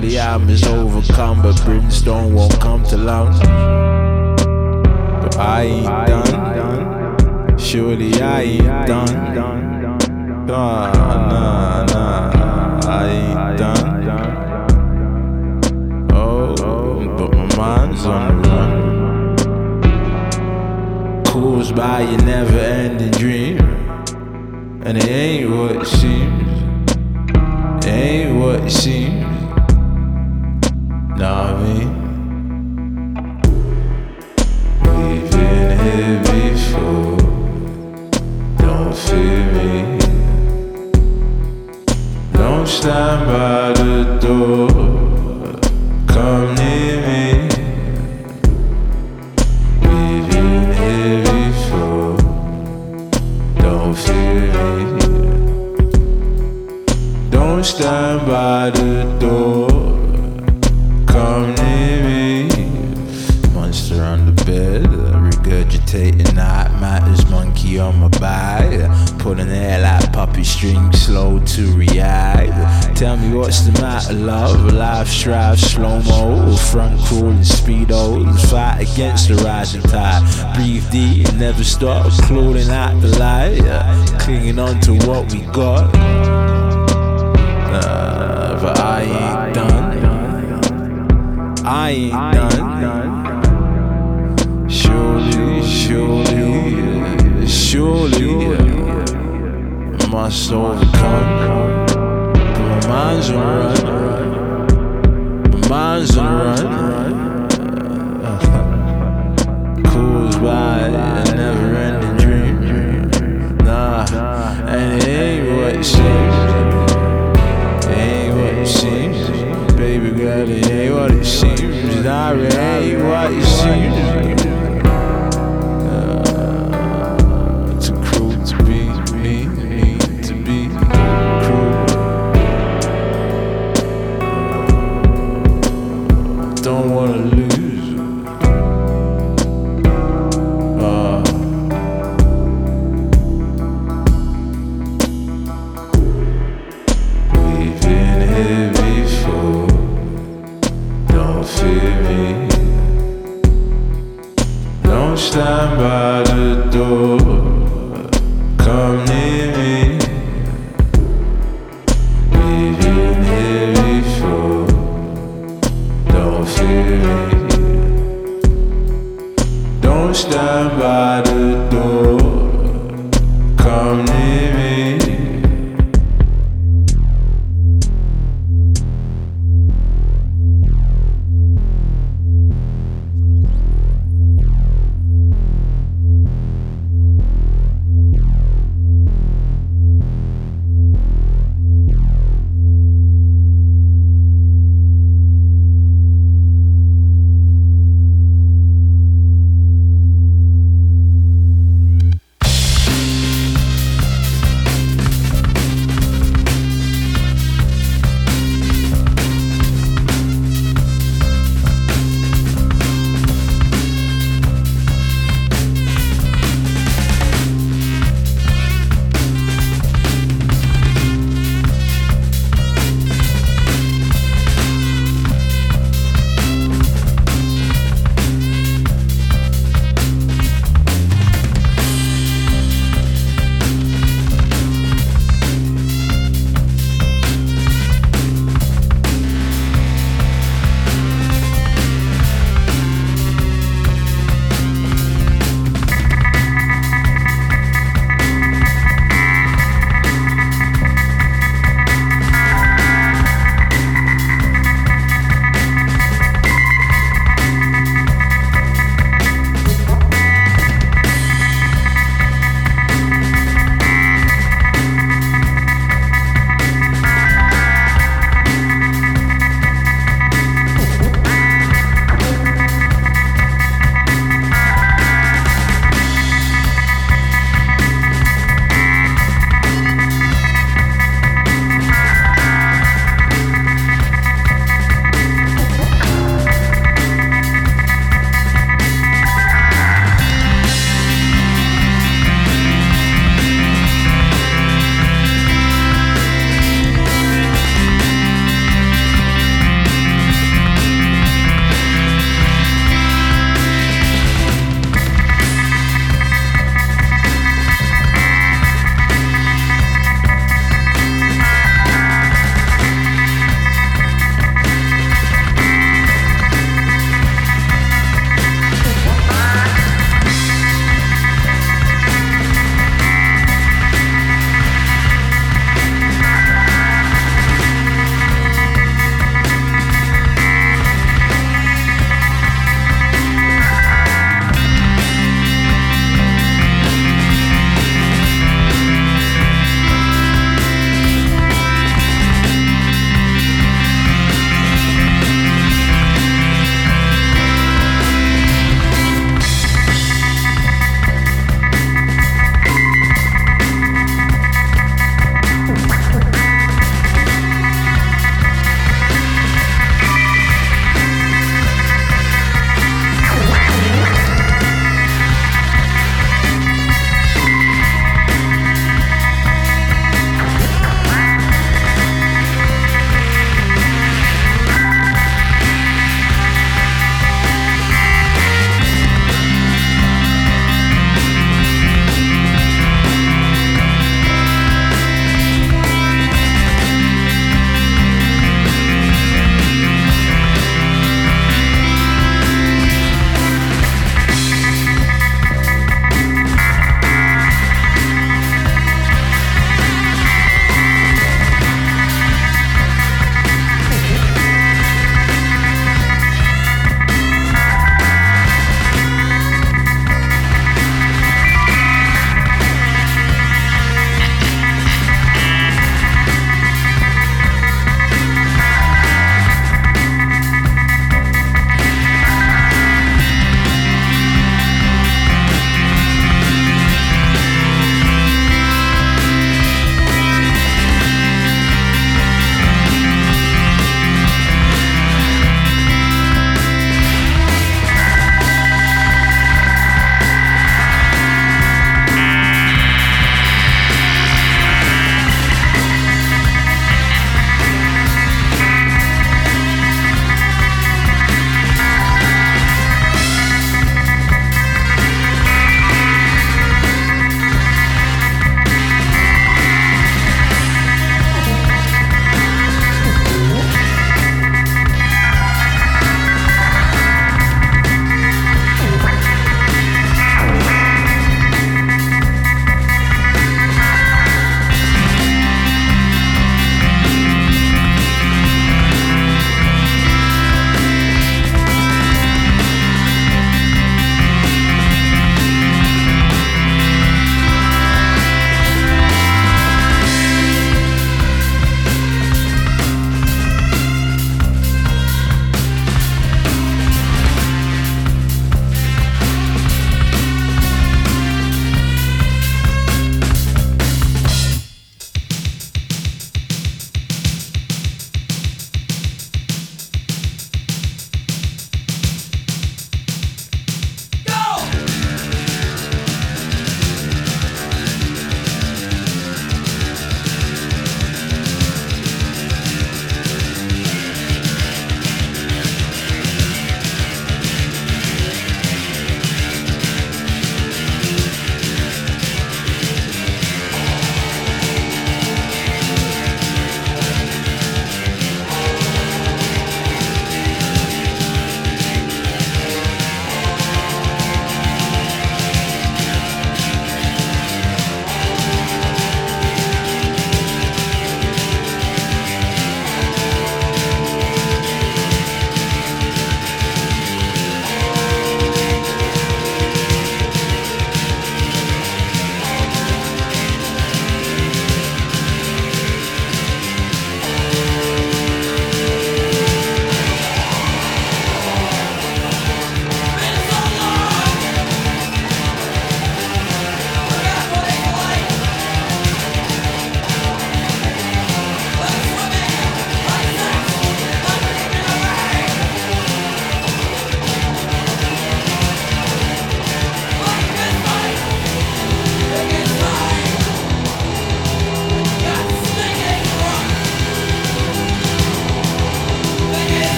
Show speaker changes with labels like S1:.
S1: Surely I'm as overcome, but brimstone won't come to lunch. But I ain't done. Surely I ain't done. Nah, nah, nah, I ain't done. Oh, but my mind's on the run. Caused by a never ending dream. And it ain't what it seems. It ain't what it seems. Nah, puppy string, slow to react. Tell me what's the matter, love? Life strive, slow mo, front crawling speedos. Fight against the rising tide. Breathe deep, and never stop, clawing at the light, clinging on to what we got. Uh, but I ain't done. I ain't done. Surely, surely, surely, I must come But my mind's on run. My mind's on run. Caused by a never ending dream. Nah, and it ain't what it seems. Ain't what it seems. Baby girl, it ain't what it seems. It ain't what it seems.